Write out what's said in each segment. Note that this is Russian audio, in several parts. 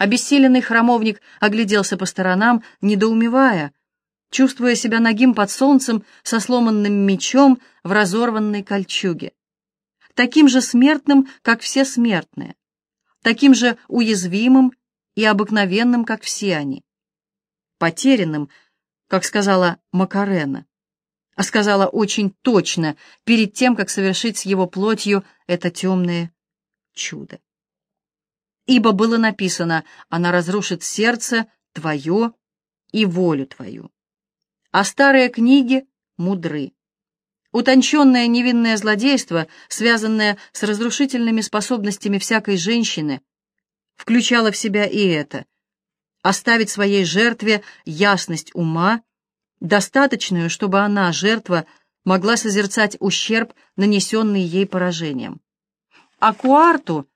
Обессиленный храмовник огляделся по сторонам, недоумевая, чувствуя себя нагим под солнцем со сломанным мечом в разорванной кольчуге. Таким же смертным, как все смертные, таким же уязвимым и обыкновенным, как все они. Потерянным, как сказала Макарена, а сказала очень точно перед тем, как совершить с его плотью это темное чудо ибо было написано, она разрушит сердце твое и волю твою. А старые книги мудры. Утонченное невинное злодейство, связанное с разрушительными способностями всякой женщины, включало в себя и это — оставить своей жертве ясность ума, достаточную, чтобы она, жертва, могла созерцать ущерб, нанесенный ей поражением. А Куарту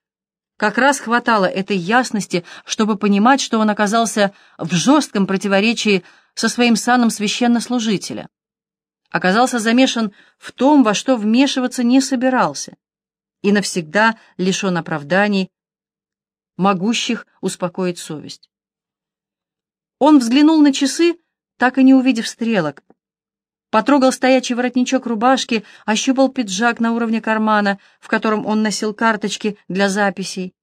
как раз хватало этой ясности, чтобы понимать, что он оказался в жестком противоречии со своим саном священнослужителя. Оказался замешан в том, во что вмешиваться не собирался, и навсегда лишен оправданий, могущих успокоить совесть. Он взглянул на часы, так и не увидев стрелок, потрогал стоячий воротничок рубашки, ощупал пиджак на уровне кармана, в котором он носил карточки для записей.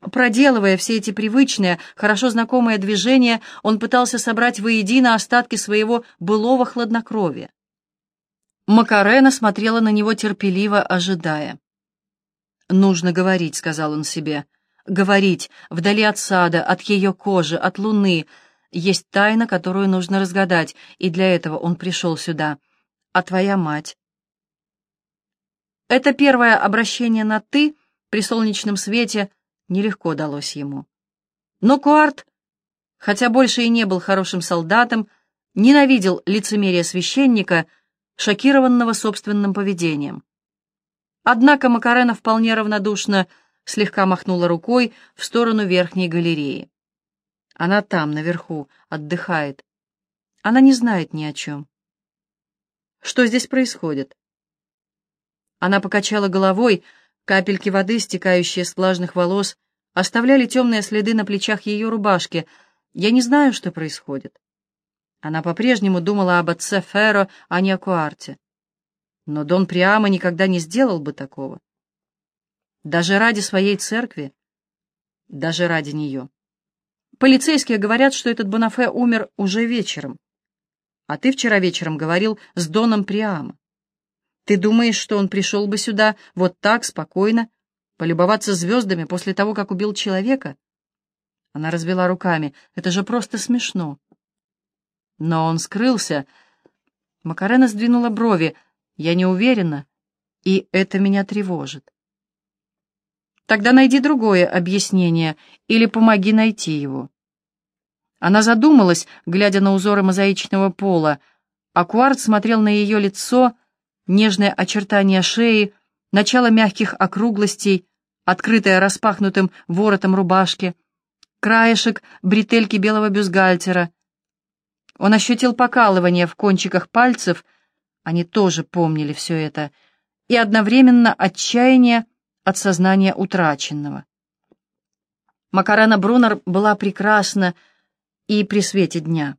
Проделывая все эти привычные, хорошо знакомые движения, он пытался собрать воедино остатки своего былого хладнокровия. Макарена смотрела на него терпеливо, ожидая. «Нужно говорить», — сказал он себе, — «говорить, вдали от сада, от ее кожи, от луны, есть тайна, которую нужно разгадать, и для этого он пришел сюда. А твоя мать? Это первое обращение на «ты» при солнечном свете нелегко далось ему. Но Куарт, хотя больше и не был хорошим солдатом, ненавидел лицемерие священника, шокированного собственным поведением. Однако Макарена вполне равнодушно слегка махнула рукой в сторону верхней галереи. Она там, наверху, отдыхает. Она не знает ни о чем. Что здесь происходит? Она покачала головой, капельки воды, стекающие с влажных волос, оставляли темные следы на плечах ее рубашки. Я не знаю, что происходит. Она по-прежнему думала об отце Ферро, а не о Куарте. Но Дон Приама никогда не сделал бы такого. Даже ради своей церкви, даже ради нее. Полицейские говорят, что этот Бонафе умер уже вечером. А ты вчера вечером говорил с Доном Приамо. Ты думаешь, что он пришел бы сюда вот так, спокойно, полюбоваться звездами после того, как убил человека? Она развела руками. Это же просто смешно. Но он скрылся. Макарена сдвинула брови. Я не уверена, и это меня тревожит. Тогда найди другое объяснение или помоги найти его. Она задумалась, глядя на узоры мозаичного пола, а Куарт смотрел на ее лицо, нежное очертание шеи, начало мягких округлостей, открытое распахнутым воротом рубашки, краешек бретельки белого бюстгальтера. Он ощутил покалывание в кончиках пальцев, они тоже помнили все это, и одновременно отчаяние, от сознания утраченного. Макарена Брунер была прекрасна и при свете дня.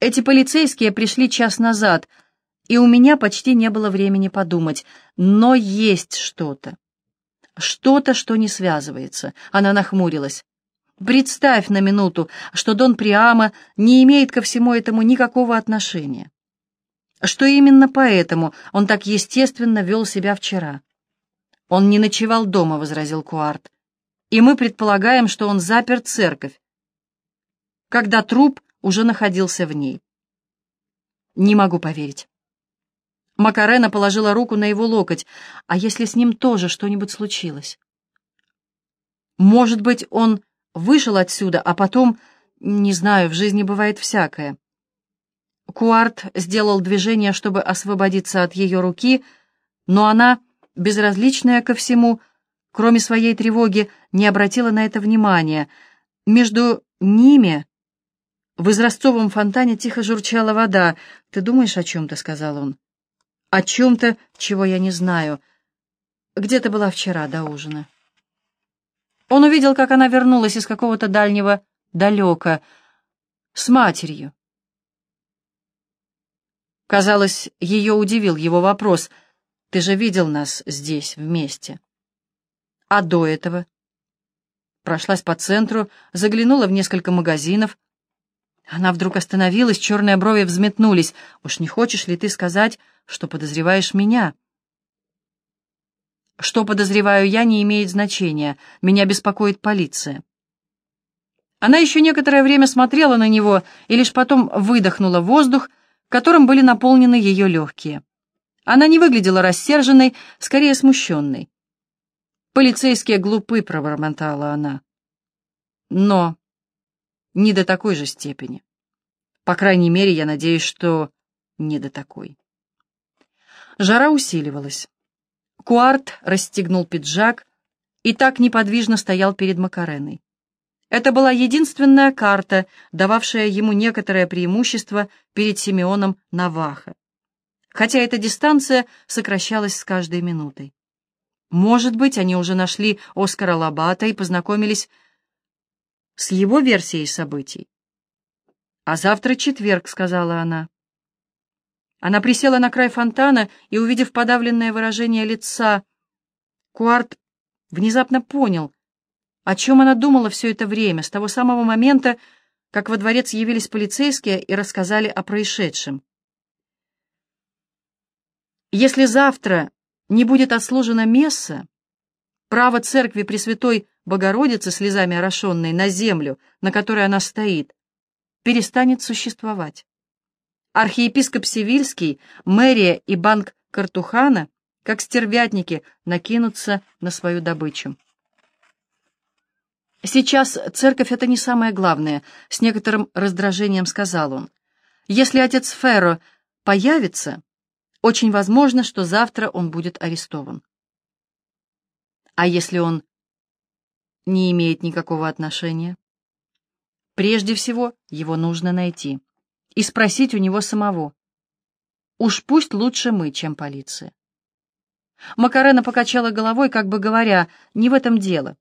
Эти полицейские пришли час назад, и у меня почти не было времени подумать, но есть что-то. Что-то, что не связывается. Она нахмурилась. Представь на минуту, что Дон Приама не имеет ко всему этому никакого отношения. Что именно поэтому он так естественно вел себя вчера. «Он не ночевал дома», — возразил Куарт. «И мы предполагаем, что он запер церковь, когда труп уже находился в ней». «Не могу поверить». Макарена положила руку на его локоть. «А если с ним тоже что-нибудь случилось?» «Может быть, он вышел отсюда, а потом, не знаю, в жизни бывает всякое». Куарт сделал движение, чтобы освободиться от ее руки, но она безразличная ко всему, кроме своей тревоги, не обратила на это внимания. Между ними в изразцовом фонтане тихо журчала вода. «Ты думаешь о чем-то?» — сказал он. «О чем-то, чего я не знаю. Где ты была вчера до ужина?» Он увидел, как она вернулась из какого-то дальнего далека с матерью. Казалось, ее удивил его вопрос. «Ты же видел нас здесь вместе?» А до этого? Прошлась по центру, заглянула в несколько магазинов. Она вдруг остановилась, черные брови взметнулись. «Уж не хочешь ли ты сказать, что подозреваешь меня?» «Что подозреваю я, не имеет значения. Меня беспокоит полиция». Она еще некоторое время смотрела на него и лишь потом выдохнула воздух, которым были наполнены ее легкие. Она не выглядела рассерженной, скорее смущенной. «Полицейские глупы», — пробормотала она. «Но не до такой же степени. По крайней мере, я надеюсь, что не до такой». Жара усиливалась. Куарт расстегнул пиджак и так неподвижно стоял перед Макареной. Это была единственная карта, дававшая ему некоторое преимущество перед Симеоном Наваха, хотя эта дистанция сокращалась с каждой минутой. Может быть, они уже нашли Оскара Лабата и познакомились с его версией событий. «А завтра четверг», — сказала она. Она присела на край фонтана и, увидев подавленное выражение лица, Куарт внезапно понял, о чем она думала все это время, с того самого момента, как во дворец явились полицейские и рассказали о происшедшем. Если завтра не будет отслужена месса, право церкви Пресвятой Богородицы, слезами орошенной на землю, на которой она стоит, перестанет существовать. Архиепископ Севильский, мэрия и банк Картухана, как стервятники, накинутся на свою добычу. «Сейчас церковь — это не самое главное», — с некоторым раздражением сказал он. «Если отец Ферро появится, очень возможно, что завтра он будет арестован. А если он не имеет никакого отношения? Прежде всего, его нужно найти и спросить у него самого. Уж пусть лучше мы, чем полиция. Макарена покачала головой, как бы говоря, не в этом дело.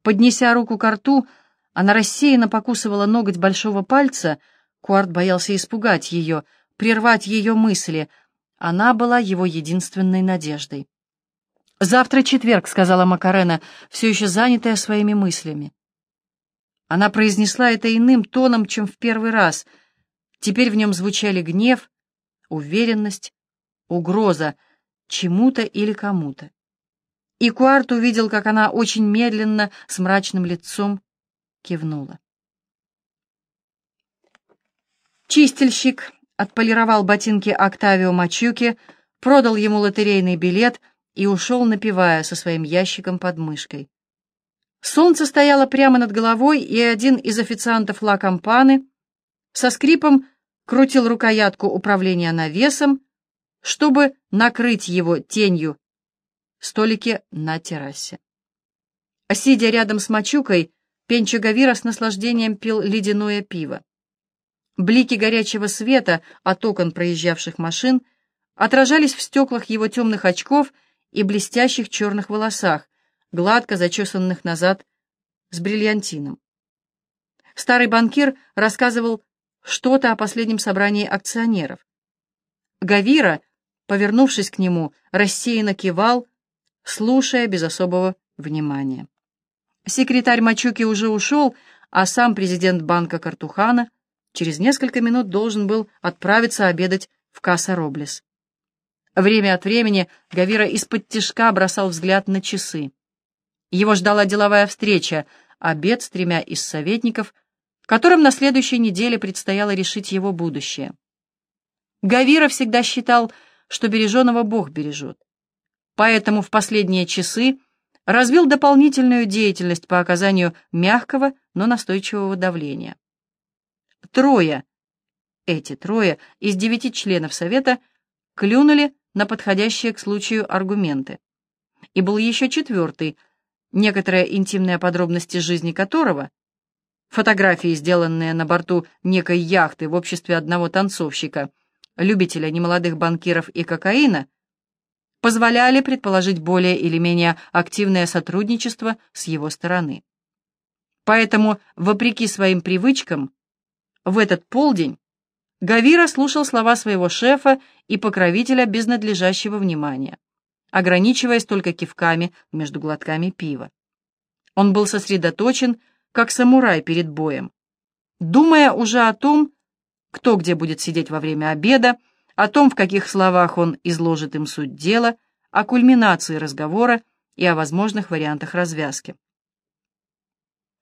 Поднеся руку к рту, она рассеянно покусывала ноготь большого пальца, Куарт боялся испугать ее, прервать ее мысли — она была его единственной надеждой. «Завтра четверг», — сказала Макарена, все еще занятая своими мыслями. Она произнесла это иным тоном, чем в первый раз. Теперь в нем звучали гнев, уверенность, угроза чему-то или кому-то. И Куарт увидел, как она очень медленно, с мрачным лицом, кивнула. Чистильщик отполировал ботинки Октавио Мачуки, продал ему лотерейный билет и ушел, напивая со своим ящиком под мышкой. Солнце стояло прямо над головой, и один из официантов Ла Кампаны со скрипом крутил рукоятку управления навесом, чтобы накрыть его тенью столики на террасе. Сидя рядом с Мачукой, Пенчо Гавира с наслаждением пил ледяное пиво. Блики горячего света от окон проезжавших машин отражались в стеклах его темных очков и блестящих черных волосах, гладко зачесанных назад с бриллиантином. Старый банкир рассказывал что-то о последнем собрании акционеров. Гавира, повернувшись к нему, рассеянно кивал, слушая без особого внимания. Секретарь Мачуки уже ушел, а сам президент банка Картухана через несколько минут должен был отправиться обедать в Касса-Роблес. Время от времени Гавира из-под тишка бросал взгляд на часы. Его ждала деловая встреча, обед с тремя из советников, которым на следующей неделе предстояло решить его будущее. Гавира всегда считал, что береженого Бог бережет. Поэтому в последние часы развил дополнительную деятельность по оказанию мягкого, но настойчивого давления. Трое, эти трое из девяти членов Совета клюнули на подходящие к случаю аргументы. И был еще четвертый, некоторые интимные подробности жизни которого, фотографии, сделанные на борту некой яхты в обществе одного танцовщика, любителя немолодых банкиров и кокаина, позволяли предположить более или менее активное сотрудничество с его стороны. Поэтому, вопреки своим привычкам, в этот полдень Гавира слушал слова своего шефа и покровителя без надлежащего внимания, ограничиваясь только кивками между глотками пива. Он был сосредоточен, как самурай перед боем, думая уже о том, кто где будет сидеть во время обеда, о том, в каких словах он изложит им суть дела, о кульминации разговора и о возможных вариантах развязки.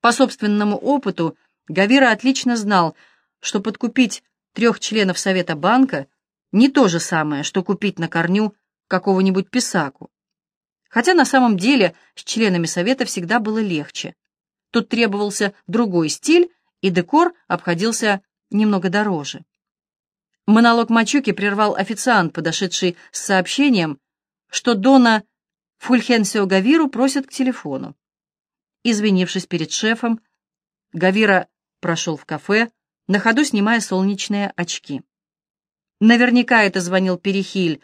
По собственному опыту Гавира отлично знал, что подкупить трех членов Совета банка не то же самое, что купить на корню какого-нибудь писаку. Хотя на самом деле с членами Совета всегда было легче. Тут требовался другой стиль, и декор обходился немного дороже. Монолог Мачуки прервал официант, подошедший с сообщением, что Дона Фульхенсио Гавиру просят к телефону. Извинившись перед шефом, Гавира прошел в кафе, на ходу снимая солнечные очки. Наверняка это звонил Перехиль,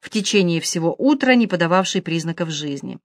в течение всего утра не подававший признаков жизни.